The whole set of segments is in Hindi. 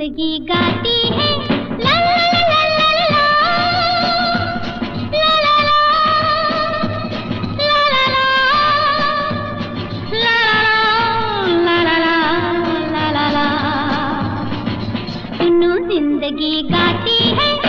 ज़िंदगी गाती है ज़िंदगी गाती है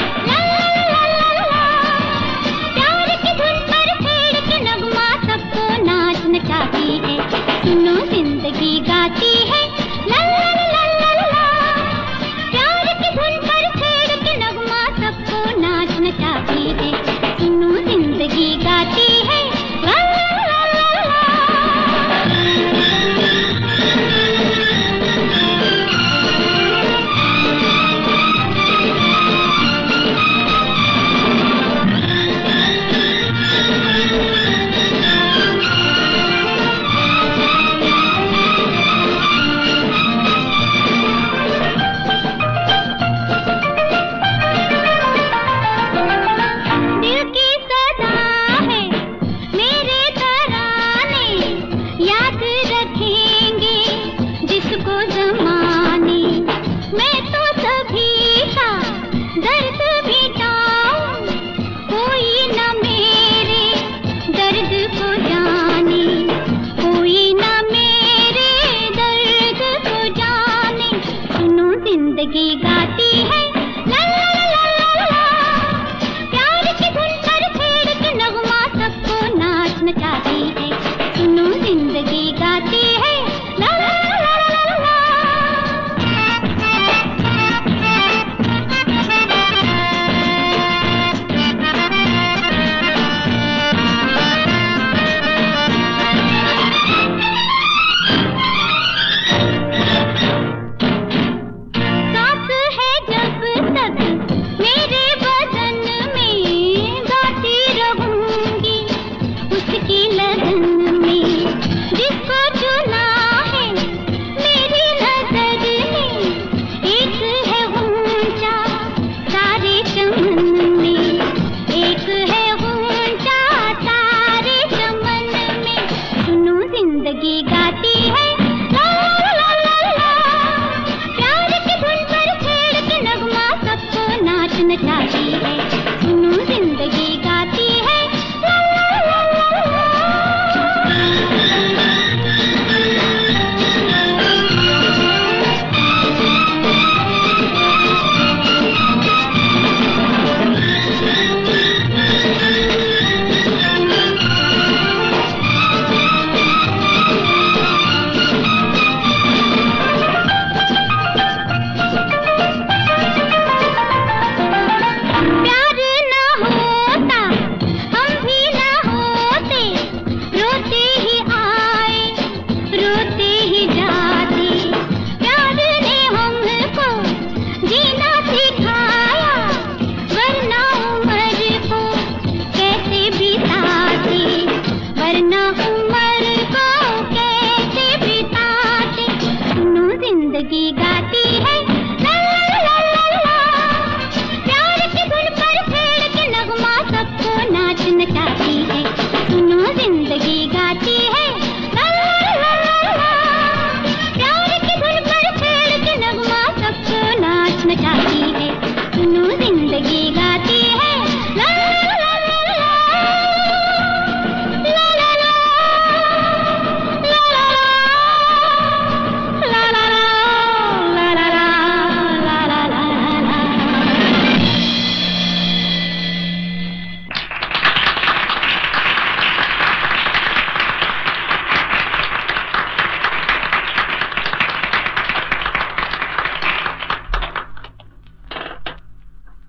बनाती है।